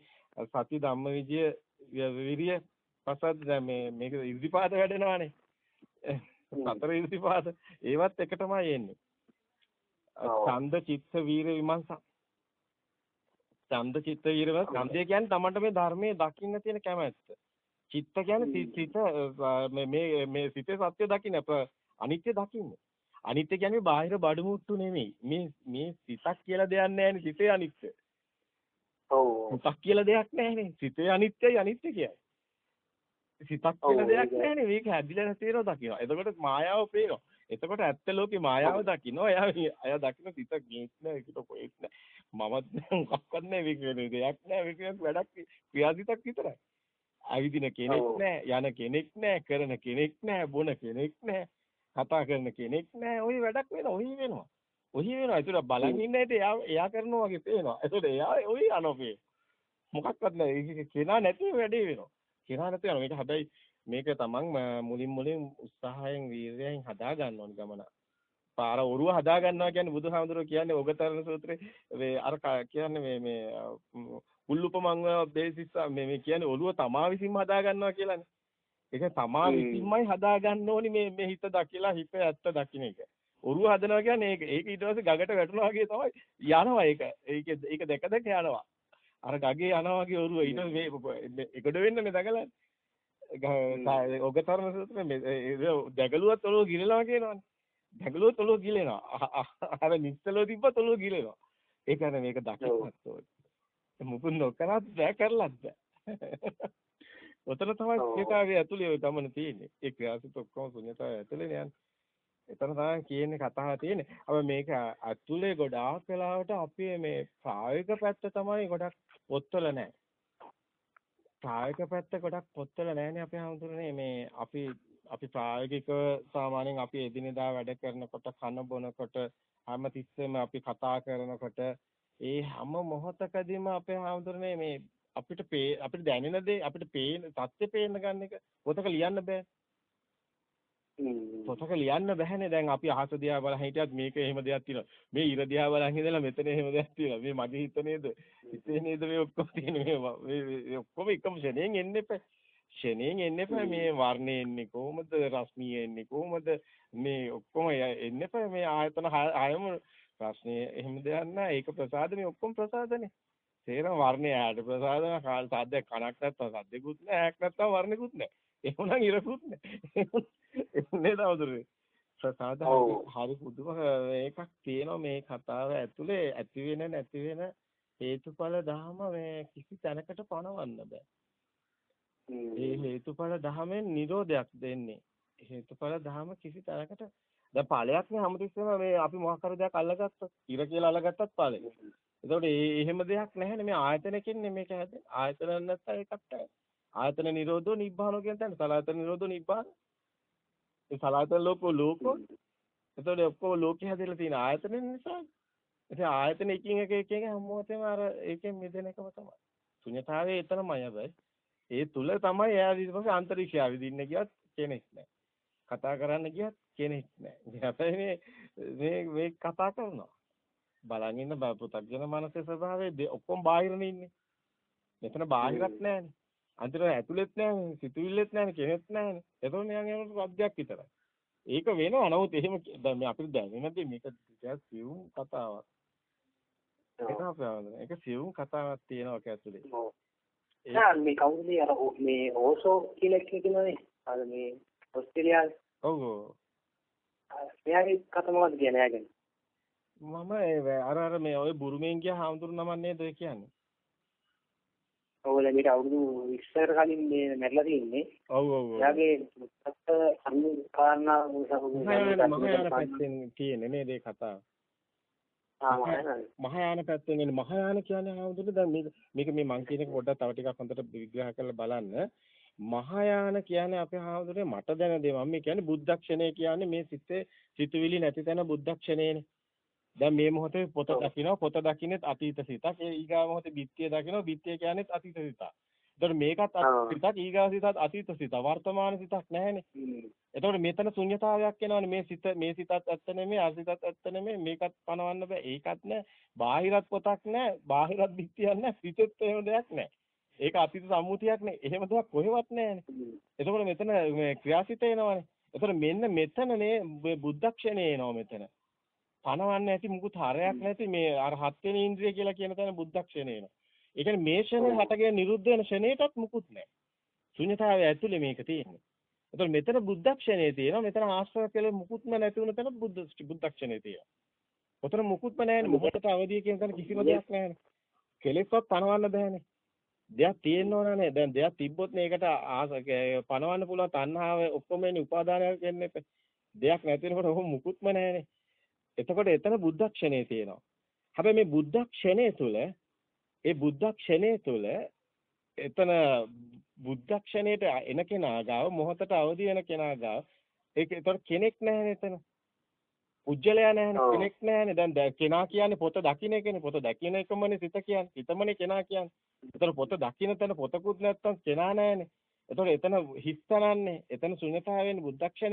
Speaker 2: සති ධම්මවිජය විරිය පස්සත් දැන් මේ මේක ඉර්ධිපාද වැඩෙනවානේ. සතර ඉර්ධිපාද ඒවත් එක තමයි එන්නේ. ඡන්ද චිත්ත වීර විමර්ශන ඡන්ද චිත්ත වීරව ඡන්දය කියන්නේ තමන්ට මේ ධර්මයේ දකින්න තියෙන කැමැත්ත. චිත්ත කියන්නේ සිත මේ මේ මේ සිතේ සත්‍ය දකින්න අනිත්‍ය දකින්න. අනිත්‍ය කියන්නේ බාහිර බඩු මුට්ටු නෙමෙයි. මේ මේ සිතක් කියලා දෙයක් නැහැ සිතේ අනිත්‍ය.
Speaker 1: ඔව්.
Speaker 2: සිතක් කියලා දෙයක් නැහැ නේ. සිතේ අනිත්‍යයි අනිත්‍ය කියන්නේ. සිතක් කියලා දෙයක් නැහැනේ. මේක හැදිලා නැතිරෝ දකිනවා. එතකොට මායාව පේනවා. එතකොට ඇත්ත ලෝකේ මායාව දකින්නවා. එයා එයා දකින්න සිත ගේත් නෑ. ඒකට කොහෙත් නෑ. මමත් මොකක්වත් නෑ මේක වෙන දෙයක් නෑ. මේක වැඩක් ක්‍රියාසිතක් විතරයි. ඇවිදින කෙනෙක් නෑ. යන කෙනෙක් නෑ. කරන කෙනෙක් නෑ. බොන කෙනෙක් නෑ. කතා කරන කෙනෙක් නැහැ. ওই වැඩක් වෙන ඔහි වෙනවා. ඔහි වෙනවා. ඒතර බලන් ඉන්න ඇටි එයා එයා කරනවා වගේ පේනවා. ඒතර එයා ඔහි අනෝපේ. මොකක්වත් නැහැ. කෙනා නැති වැඩේ වෙනවා. කෙනා නැති යනවා. මේක හැබැයි මේක තමන් මුලින් මුලින් උත්සාහයෙන් වීර්යයෙන් හදා ගන්න ඕන ගමන. පාර ඔරුව හදා ගන්නවා කියන්නේ බුදුහාමුදුරුවෝ කියන්නේ ඔගතරණ සූත්‍රේ මේ අර කියන්නේ මේ මේ උල්ලුපමං බේසිස් මේ මේ කියන්නේ ඔළුව තමා විසින්ම හදා ගන්නවා කියලානේ. ඒක තමා විසින්මයි හදා ගන්න ඕනි මේ මේ හිත දකිලා හිත ඇත්ත දකින්න එක. ඔරුව හදනවා කියන්නේ ඒක. ඒක ඊට පස්සේ ගගට වැටෙනවා වගේ තමයි යනවා ඒක. ඒක ඒක දැක දැක යනවා. අර ගගේ යනවා වගේ ඔරුව ඊට මේ එකට වෙන්නනේ දකලා. ඔගතරණ සූත්‍රේ මේ දැගලුවත් ඔළුව ගිලනවා කියනවනේ. දැගලුවත් ඔළුව ගිලෙනවා. අර නිස්සලෝ තිබ්බත් ඔළුව ගිලෙනවා. ඒ කියන්නේ මේක දකින්නත් ඕනේ. මුකුත් නොකරත් බෑ කරලත් බෑ. ඔතන තමයි ශුන්‍යතාවයේ ඇතුලේ ওই ගමන තියෙන්නේ. ඒ ක්‍රියාසිත ඔක්කොම ශුන්‍යතාවය ඇතුලේ යන්නේ. එතන තමයි කියන්නේ කතාව තියෙන්නේ. අපි මේක ඇතුලේ ගොඩාක් වෙලාවට අපි මේ ප්‍රායෝගික පැත්ත තමයි ගොඩක් පොත්වල නැහැ. ප්‍රායෝගික පැත්ත ගොඩක් පොත්වල නැහැනේ අපි හඳුනන්නේ මේ අපි අපි ප්‍රායෝගික සාමාන්‍යයෙන් අපි එදිනෙදා වැඩ කරනකොට කන බොනකොට හැම තිස්සෙම අපි කතා කරනකොට ඒ හැම මොහොතකදීම අපේ හාමුදුරනේ මේ අපිට අපිට දැනෙන දේ අපිට පේන සත්‍ය පේන්න ගන්න එක පොතක ලියන්න බෑ. පොතක ලියන්න බෑනේ දැන් අපි අහස දිහා බලන් හිටියත් මේක එහෙම දෙයක් තියෙනවා. මේ ඉර දිහා බලන් ඉඳලා මෙතන එහෙම දෙයක් තියෙනවා. මේ මගේ හිත නේද? හිතේ නේද මේ ඔක්කොම තියෙන මේ ඔක්කොම එකම ෂණයෙන් එන්නේ එපා. ෂණයෙන් එන්නේ එපා මේ වර්ණය එන්නේ කොහොමද? රශ්මිය එන්නේ කොහොමද? මේ ඔක්කොම එන්නේ එපා මේ ආයතන හයම ප්‍රශ්නේ එහෙම දෙයක් නෑ. ඒක ප්‍රසාදනේ ඔක්කොම ප්‍රසාදනේ. තේරෙන වර්ණය ඇට ප්‍රසාදන කාල සාද්දයක් කනක් නැත්තම් සද්දෙකුත් නෑ. ඇක් නැත්තම් වර්ණෙකුත් නෑ. එහෙමනම් ඉරකුත් නෑ. එන්නේ නවදුරේ. ප්‍රසාද හරි පුදුම එකක් තියෙනවා මේ කතාව ඇතුලේ ඇති වෙන නැති වෙන හේතුඵල ධහම මේ කිසි තැනකට පණවන්න බෑ. ඒ හේතුඵල ධහමෙන් නිරෝධයක් දෙන්නේ. හේතුඵල ධහම කිසි තැනකට දැන් ඵලයක් නේ හැමතිස්සෙම මේ අපි මොකක් හරි දෙයක් අල්ලගත්තොත් ඉර කියලා අල්ලගත්තත් ඵලෙ. එතකොට එහෙම දෙයක් නැහැනේ මේ ආයතනකින් මේක හැදෙන්නේ. ආයතන නැත්තම් ඒකට ආයතන නිරෝධෝ නිබ්බානෝ කියන තැන සලායතන නිරෝධෝ නිබ්බාන. ඒ සලායතන ලෝකෝ ලෝකෝ. එතකොට ඔක්කොම ලෝකේ හැදෙලා තියෙන ආයතන නිසා. ඉතින් ආයතන එකින් එක එක එක හැමෝටම අර ඒකෙන් මිදෙන එකම තමයි. ශුන්‍යතාවයේ එතනමයි හැබැයි. ඒ තුල තමයි එයා ඊට පස්සේ අන්තරික්ෂය විදින්න කියත් කෙනෙක් නැහැ. කතා කරන්න ගියත් කෙනෙක් නැහැ. හැබැයි මේ මේ මේ කතා කරනවා. බලන් ඉන්න පුතග්ජන මනසේ ස්වභාවය ඔක්කොම බාහිරනේ ඉන්නේ. මෙතන බාහිරත් නැහැනේ. අන්තිමට ඇතුළෙත් නැහැනේ, සිතුවිල්ලෙත් නැහැනේ, කෙනෙක් නැහැනේ. එතකොට නිකන් යනකොට අධ්‍යක් විතරයි. ඒක වෙනවා. නමුත් එහෙම දැන් මේ අපිට දැනෙනදී මේක ටිකක් සියුම් කතාවක්. ඒක අපේ ඒක සියුම් කතාවක් තියෙනවා ඒක ඇතුලේ.
Speaker 1: ඔව්. ඒ මේ කවුරුද අර මේ ඕසෝ කියලා කියනනේ. අර මේ ඔස්ට්‍රේලියාවේ.
Speaker 2: ඔව් ඔව්.
Speaker 1: එයාගේ කතා මොකද්ද කියන්නේ එයාගෙන?
Speaker 2: මම අර අර මේ ඔය බුරුමෙන් ගිය හාමුදුරු නමක් නේද ඔය කියන්නේ?
Speaker 1: ඔව් මේක අවුරුදු 20කට කලින් මේ මැරලා තියෙන්නේ.
Speaker 2: ඔව් ඔව්.
Speaker 1: එයාගේ මුත්තත් අනු කාරණා
Speaker 2: පැත්තෙන් තියෙන්නේ නේද ඒ කතාව? මහායාන පැත්තෙන් එන්නේ මහායාන කියන්නේ හාමුදුරු දැන් මේක මේක මේ මං කියන එක පොඩ්ඩක් තව ටිකක් හොඳට විග්‍රහ කරලා බලන්න. මහායාන කියන්නේ අපේ හාමුදුරනේ මට දැන දේ මම කියන්නේ බුද්ධක්ෂණය කියන්නේ මේ සිතේ සිතුවිලි නැති තැන බුද්ධක්ෂණයනේ. දැන් මේ මොහොතේ පොත දකිනවා පොත දකින්නෙත් අතීත සිතක්. ඒ ඊගා මොහොතේ බිත්තිය දකිනවා බිත්තිය කියන්නේත් අතීත සිතක්. එතකොට මේකත් සිතක් ඊගා සිතත් අතීත සිතක්. වර්තමාන සිතක් නැහැනේ. එතකොට මෙතන ශුන්්‍යතාවයක් එනවනේ මේ සිත මේ සිතත් ඇත්ත නෙමෙයි අර සිතත් ඇත්ත නෙමෙයි මේකත් පනවන්න බෑ. ඒකත් නෑ. බාහිරත් පොතක් නෑ. බාහිරත් බිත්තියක් නෑ. සිතෙත් එහෙම දෙයක් නෑ. ඒක අතීත සම්මුතියක් නේ. එහෙම දෙයක් කොහෙවත් නැහැනේ. එතකොට මෙතන මේ ක්‍රියාසිත එනවනේ. එතකොට මෙන්න මෙතන මේ බුද්ධක්ෂණේ එනවා මෙතන. පණවන්නේ නැති මුකුත් හරයක් නැති මේ අර හත් වෙනි ඉන්ද්‍රිය කියලා කියන තැන බුද්ධක්ෂණේ එනවා. ඒ කියන්නේ මේ ෂණේ හටගෙන නිරුද්ධ වෙන ෂණේටත් මුකුත් නැහැ. ශුන්‍යතාවය ඇතුලේ මේක තියෙන්නේ. එතකොට මෙතන බුද්ධක්ෂණේ තියෙනවා. මෙතන ආශ්‍රය කියලා මුකුත්ම නැති වුණ තැන බුද්ධ බුද්ධක්ෂණේ තියෙනවා. ඔතන මුකුත්ම නැහැනේ. මොහොතට අවදිය කියන තැන කිසිම දෙයක් නැහැනේ. කෙලෙස්වත් පණවන්න බෑනේ. දෙයක් තියෙන්න ඕනනේ. දැන් දෙයක් තිබ්බොත් ආස පණවන්න පුළුවන් තණ්හාව ඔක්කොම එන්නේ උපාදානයක් වෙන්නේ. දෙයක් නැති වෙනකොට ඔහොම මුකුත්ම නැහැනේ. එතකොට එතන බුද්ධක්ෂණේ තියෙනවා. හැබැයි මේ බුද්ධක්ෂණේ තුල ඒ බුද්ධක්ෂණේ තුල එතන බුද්ධක්ෂණයට එන කෙනා ගාව මොහොතට අවදි වෙන කෙනා ගාව ඒක එතකොට කෙනෙක් නැහැනේ එතන. පුජ්‍යලයා නැහැනේ.
Speaker 1: ඔව්.
Speaker 2: කෙනෙක් නැහැනේ. දැන් කෙනා කියන්නේ පොත දකින්න එකනේ. පොත දකින්න එකමනේ සිත කියන්නේ. සිතමනේ කෙනා කියන්නේ. ඒතර පොත දකින්න තැන පොතකුත් නැත්තම් කෙනා නැහැනේ. ඒතර එතන හිස් තැනන්නේ. එතන ශුන්‍යතාවයෙන් බුද්ධක්ෂණය